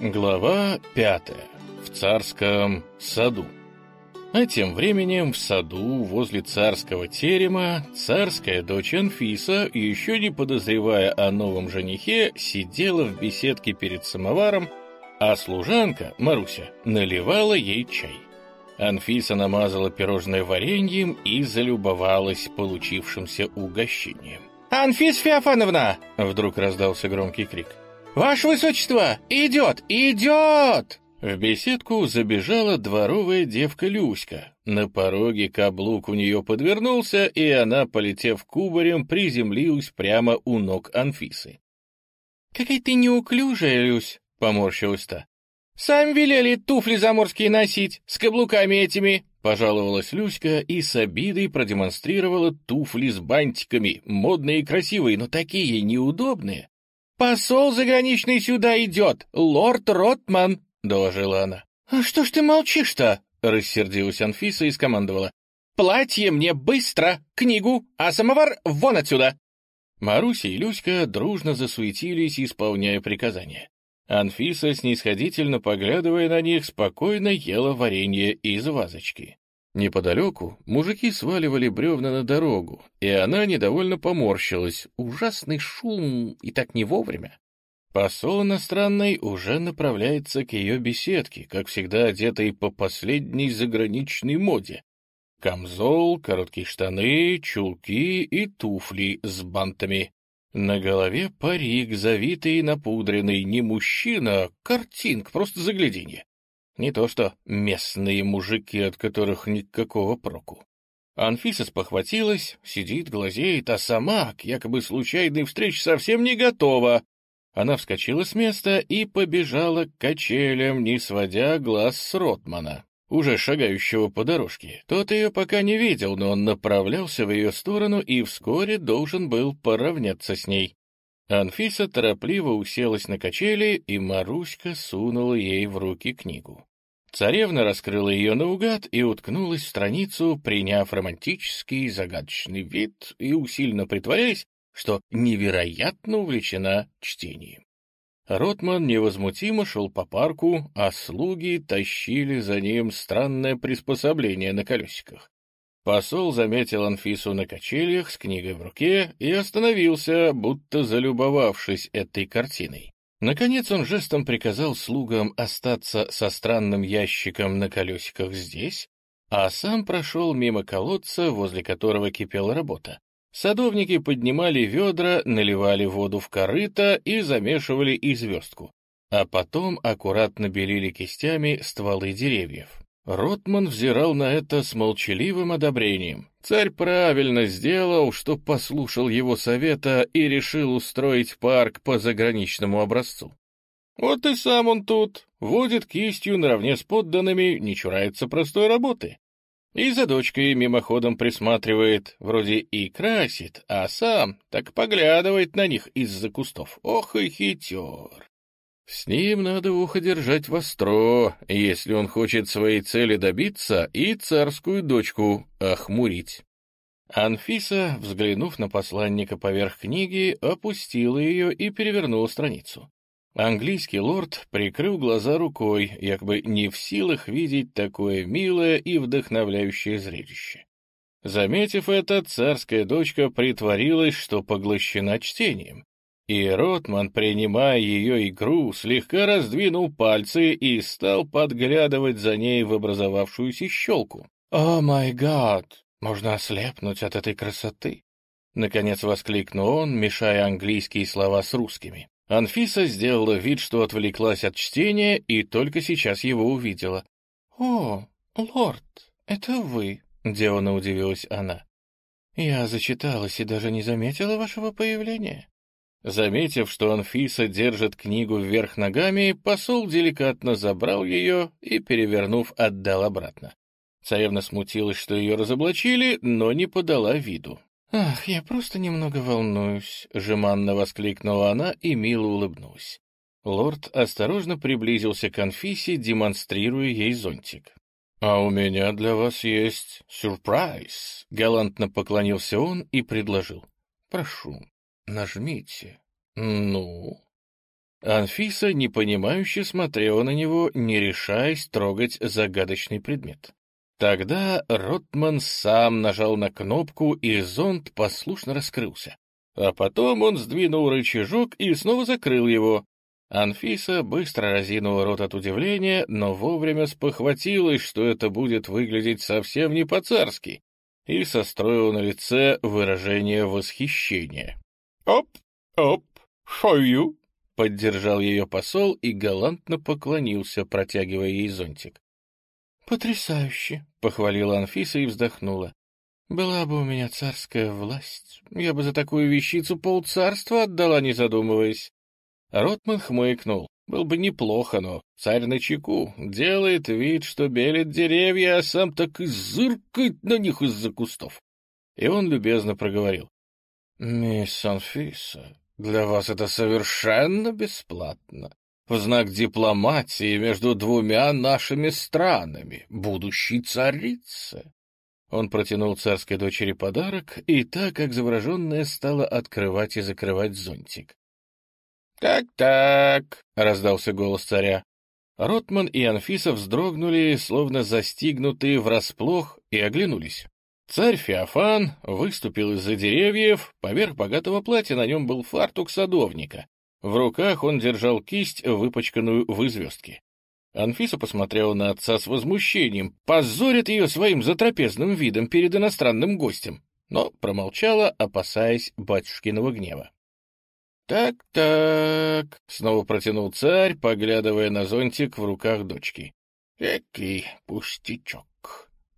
Глава пятая. В царском саду. А тем временем в саду возле царского терема царская дочь Анфиса, еще не подозревая о новом женихе, сидела в беседке перед самоваром, а служанка, Маруся, наливала ей чай. Анфиса намазала пирожное вареньем и залюбовалась получившимся угощением. «Анфис Феофановна!» — вдруг раздался громкий крик. «Ваше высочество! Идет! Идет!» В беседку забежала дворовая девка Люська. На пороге каблук у нее подвернулся, и она, полетев кубарем, приземлилась прямо у ног Анфисы. «Какая ты неуклюжая, Люсь!» — поморщилась та. «Сами велели туфли заморские носить, с каблуками этими!» — пожаловалась Люська и с обидой продемонстрировала туфли с бантиками, модные и красивые, но такие неудобные, «Посол заграничный сюда идет, лорд Ротман», — доложила она. «А что ж ты молчишь-то?» — рассердилась Анфиса и скомандовала. «Платье мне быстро, книгу, а самовар вон отсюда!» Маруся и Люська дружно засуетились, исполняя приказания. Анфиса, снисходительно поглядывая на них, спокойно ела варенье из вазочки. Неподалеку мужики сваливали бревна на дорогу, и она недовольно поморщилась. Ужасный шум, и так не вовремя. Посол иностранный уже направляется к ее беседке, как всегда одетый по последней заграничной моде. Камзол, короткие штаны, чулки и туфли с бантами. На голове парик, завитый и напудренный, не мужчина, а картинка, просто загляденье. Не то что местные мужики, от которых никакого проку. Анфиса спохватилась, сидит, глазеет, а сама к якобы случайной встрече совсем не готова. Она вскочила с места и побежала к качелям, не сводя глаз с Ротмана, уже шагающего по дорожке. Тот ее пока не видел, но он направлялся в ее сторону и вскоре должен был поравняться с ней. Анфиса торопливо уселась на качели, и Маруська сунула ей в руки книгу. Царевна раскрыла ее наугад и уткнулась в страницу, приняв романтический загадочный вид и усиленно притворяясь, что невероятно увлечена чтением. Ротман невозмутимо шел по парку, а слуги тащили за ним странное приспособление на колесиках. Посол заметил Анфису на качелях с книгой в руке и остановился, будто залюбовавшись этой картиной. Наконец он жестом приказал слугам остаться со странным ящиком на колесиках здесь, а сам прошел мимо колодца, возле которого кипела работа. Садовники поднимали ведра, наливали воду в корыто и замешивали и а потом аккуратно белили кистями стволы деревьев. Ротман взирал на это с молчаливым одобрением. Царь правильно сделал, что послушал его совета и решил устроить парк по заграничному образцу. Вот и сам он тут, водит кистью наравне с подданными, не чурается простой работы. И за дочкой мимоходом присматривает, вроде и красит, а сам так поглядывает на них из-за кустов. Ох и хитер! С ним надо ухо держать востро, если он хочет своей цели добиться и царскую дочку охмурить. Анфиса, взглянув на посланника поверх книги, опустила ее и перевернула страницу. Английский лорд прикрыл глаза рукой, якобы не в силах видеть такое милое и вдохновляющее зрелище. Заметив это, царская дочка притворилась, что поглощена чтением, и Ротман, принимая ее игру, слегка раздвинул пальцы и стал подглядывать за ней в образовавшуюся щелку. «О май гад! Можно ослепнуть от этой красоты!» Наконец воскликнул он, мешая английские слова с русскими. Анфиса сделала вид, что отвлеклась от чтения, и только сейчас его увидела. «О, лорд, это вы!» — делано удивилась она. «Я зачиталась и даже не заметила вашего появления». Заметив, что Анфиса держит книгу вверх ногами, посол деликатно забрал ее и, перевернув, отдал обратно. Царевна смутилась, что ее разоблачили, но не подала виду. «Ах, я просто немного волнуюсь», — жеманно воскликнула она и мило улыбнулась. Лорд осторожно приблизился к Анфисе, демонстрируя ей зонтик. «А у меня для вас есть сюрприз», — галантно поклонился он и предложил. «Прошу, Нажмите. Ну. Анфиса непонимающе смотрела на него, не решаясь трогать загадочный предмет. Тогда Ротман сам нажал на кнопку, и зонт послушно раскрылся. А потом он сдвинул рычажок и снова закрыл его. Анфиса быстро разинула рот от удивления, но вовремя спохватилась, что это будет выглядеть совсем не по-царски, и состроила на лице выражение восхищения. «Оп, оп, шою!» — поддержал ее посол и галантно поклонился, протягивая ей зонтик. «Потрясающе!» — похвалила Анфиса и вздохнула. «Была бы у меня царская власть, я бы за такую вещицу полцарства отдала, не задумываясь». Ротман хмыкнул. Был бы неплохо, но царь на чеку делает вид, что белит деревья, а сам так и зыркает на них из-за кустов. И он любезно проговорил. «Мисс Анфиса, для вас это совершенно бесплатно в знак дипломатии между двумя нашими странами, будущей царицы. Он протянул царской дочери подарок, и та, как завороженная, стала открывать и закрывать зонтик. «Так-так», — раздался голос царя. Ротман и Анфиса вздрогнули, словно застигнутые врасплох, и оглянулись. Царь Феофан выступил из-за деревьев, поверх богатого платья на нем был фартук садовника, в руках он держал кисть, выпачканную в известке. Анфиса посмотрела на отца с возмущением, позорит ее своим затрапезным видом перед иностранным гостем, но промолчала, опасаясь батюшкиного гнева. «Так-так», — снова протянул царь, поглядывая на зонтик в руках дочки. «Экий пустячок».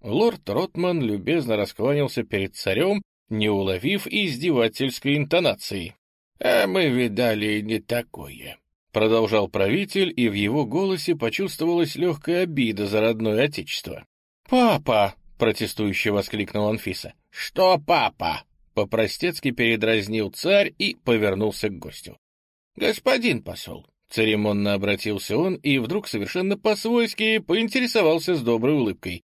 Лорд Ротман любезно раскланялся перед царем, не уловив издевательской интонации. «А мы видали не такое», — продолжал правитель, и в его голосе почувствовалась легкая обида за родное отечество. «Папа!» — протестующе воскликнул Анфиса. «Что папа?» — по-простецки передразнил царь и повернулся к гостю. «Господин посол», — церемонно обратился он и вдруг совершенно по-свойски поинтересовался с доброй улыбкой.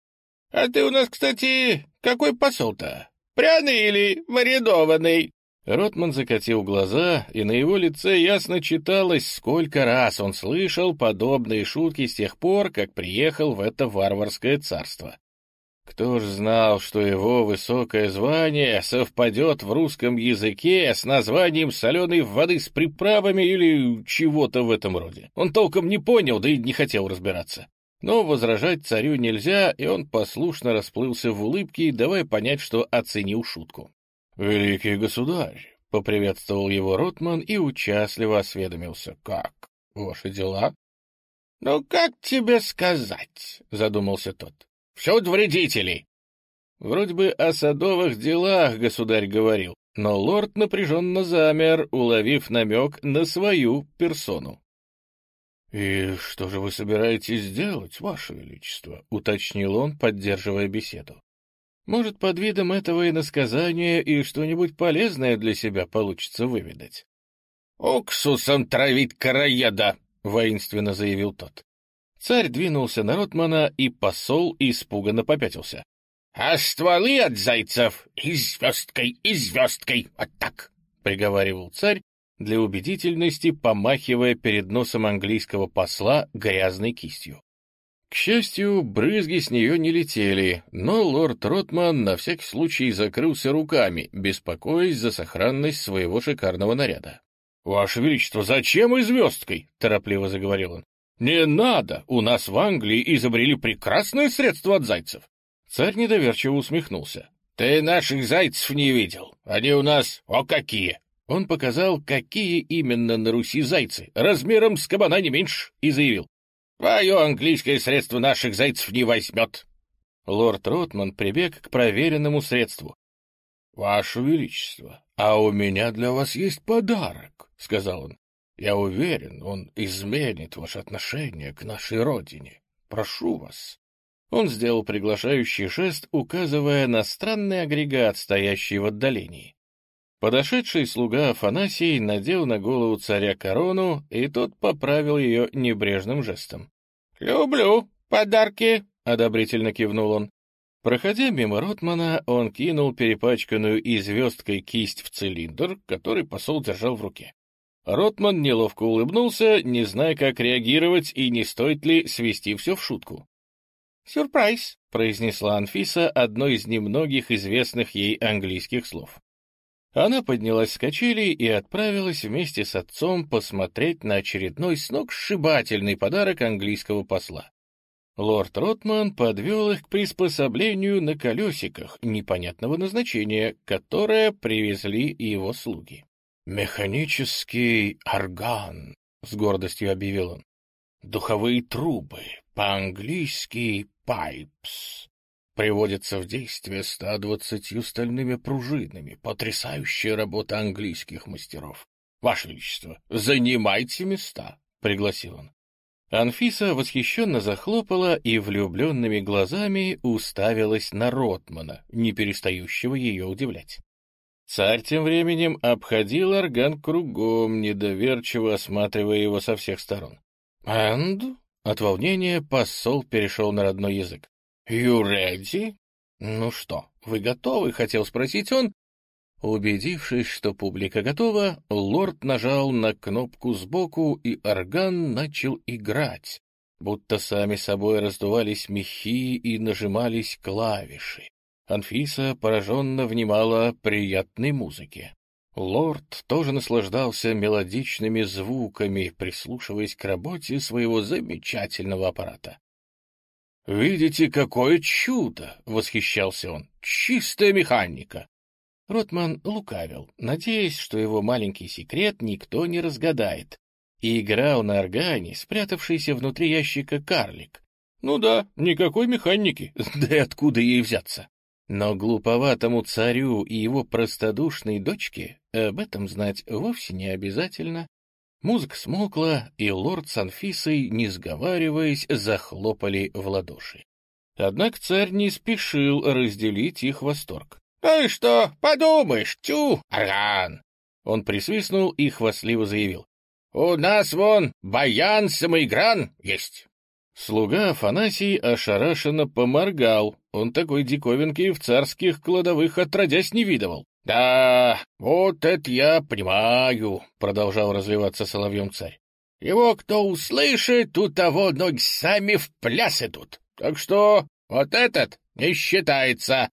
«А ты у нас, кстати, какой посол-то? Пряный или маринованный?» Ротман закатил глаза, и на его лице ясно читалось, сколько раз он слышал подобные шутки с тех пор, как приехал в это варварское царство. Кто ж знал, что его высокое звание совпадет в русском языке с названием соленой воды с приправами или чего-то в этом роде? Он толком не понял, да и не хотел разбираться. Но возражать царю нельзя, и он послушно расплылся в улыбке, давая понять, что оценил шутку. «Великий государь!» — поприветствовал его Ротман и участливо осведомился. «Как? Ваши дела?» «Ну, как тебе сказать?» — задумался тот. «Все вредители!» Вроде бы о садовых делах государь говорил, но лорд напряженно замер, уловив намек на свою персону. «И что же вы собираетесь делать, ваше величество?» — уточнил он, поддерживая беседу. Может, под видом этого и насказания и что-нибудь полезное для себя получится выведать. «Уксусом травить караеда!» — воинственно заявил тот. Царь двинулся на Ротмана, и посол испуганно попятился. — А стволы от зайцев и звездкой, и звездкой, вот так! — приговаривал царь, для убедительности помахивая перед носом английского посла грязной кистью. К счастью, брызги с нее не летели, но лорд Ротман на всякий случай закрылся руками, беспокоясь за сохранность своего шикарного наряда. — Ваше Величество, зачем и звездкой? — торопливо заговорил он. — Не надо! У нас в Англии изобрели прекрасное средство от зайцев. Царь недоверчиво усмехнулся. — Ты наших зайцев не видел. Они у нас о какие! Он показал, какие именно на Руси зайцы, размером с кабана не меньше, и заявил. Твое английское средство наших зайцев не возьмет. Лорд Ротман прибег к проверенному средству. — Ваше Величество, а у меня для вас есть подарок, — сказал он. — Я уверен, он изменит ваше отношение к нашей родине. Прошу вас. Он сделал приглашающий жест, указывая на странный агрегат, стоящий в отдалении. Подошедший слуга Афанасий надел на голову царя корону, и тот поправил ее небрежным жестом. «Люблю подарки», — одобрительно кивнул он. Проходя мимо Ротмана, он кинул перепачканную и звездкой кисть в цилиндр, который посол держал в руке. Ротман неловко улыбнулся, не зная, как реагировать и не стоит ли свести все в шутку. «Сюрприз», — произнесла Анфиса одно из немногих известных ей английских слов. Она поднялась с качели и отправилась вместе с отцом посмотреть на очередной сногсшибательный подарок английского посла. Лорд Ротман подвел их к приспособлению на колесиках непонятного назначения, которое привезли его слуги. «Механический орган», — с гордостью объявил он. «Духовые трубы, по-английски «pipes», приводятся в действие 120 стальными пружинами. Потрясающая работа английских мастеров. «Ваше Величество, занимайте места», — пригласил он. Анфиса восхищенно захлопала и влюбленными глазами уставилась на Ротмана, не перестающего ее удивлять. Царь тем временем обходил орган кругом, недоверчиво осматривая его со всех сторон. «And?» От волнения посол перешел на родной язык. «You ready?» «Ну что, вы готовы?» — хотел спросить он. Убедившись, что публика готова, лорд нажал на кнопку сбоку, и орган начал играть, будто сами собой раздувались мехи и нажимались клавиши. Анфиса пораженно внимала приятной музыке. Лорд тоже наслаждался мелодичными звуками, прислушиваясь к работе своего замечательного аппарата. «Видите, какое чудо!» — восхищался он. «Чистая механика!» Ротман лукавил, надеясь, что его маленький секрет никто не разгадает, и играл на органе, спрятавшийся внутри ящика карлик. Ну да, никакой механики, да и откуда ей взяться? Но глуповатому царю и его простодушной дочке об этом знать вовсе не обязательно. Музыка смолкла, и лорд с Анфисой, не сговариваясь, захлопали в ладоши. Однако царь не спешил разделить их восторг. — Ну и что, подумаешь, тю, орган! Он присвистнул и хвастливо заявил. — У нас вон баян самоигран есть. Слуга Афанасий ошарашенно поморгал. Он такой диковинки в царских кладовых отродясь не видывал. — Да, вот это я понимаю, — продолжал разливаться соловьем царь. — Его кто услышит, у того ноги сами в пляс идут. Так что вот этот не считается.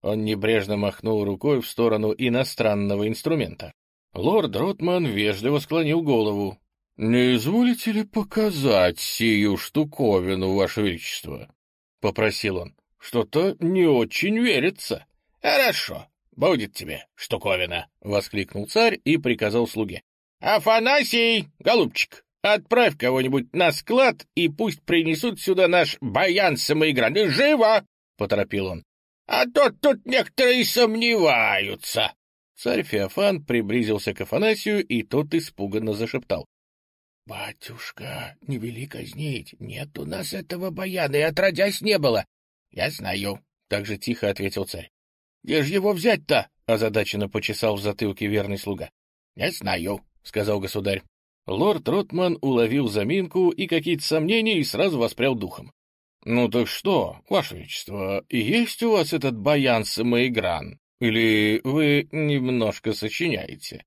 Он небрежно махнул рукой в сторону иностранного инструмента. Лорд Ротман вежливо склонил голову. — Не изволите ли показать сию штуковину, Ваше Величество? — попросил он. — Что-то не очень верится. — Хорошо, будет тебе штуковина, — воскликнул царь и приказал слуге. — Афанасий, голубчик, отправь кого-нибудь на склад и пусть принесут сюда наш баян самоигранный. Живо! — поторопил он. — А то тут некоторые сомневаются. Царь Феофан приблизился к Афанасию, и тот испуганно зашептал. — Батюшка, не вели казнить, нет у нас этого баяна, и отродясь не было. — Я знаю, — так же тихо ответил царь. — Где же его взять-то? — озадаченно почесал в затылке верный слуга. — Не знаю, — сказал государь. Лорд Ротман уловил заминку и какие-то сомнения и сразу воспрял духом. — Ну так что, Ваше Величество, есть у вас этот баян самоигран? Или вы немножко сочиняете?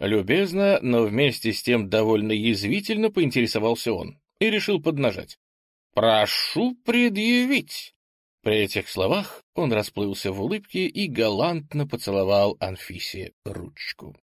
Любезно, но вместе с тем довольно язвительно поинтересовался он и решил поднажать. «Прошу предъявить!» При этих словах он расплылся в улыбке и галантно поцеловал Анфисе ручку.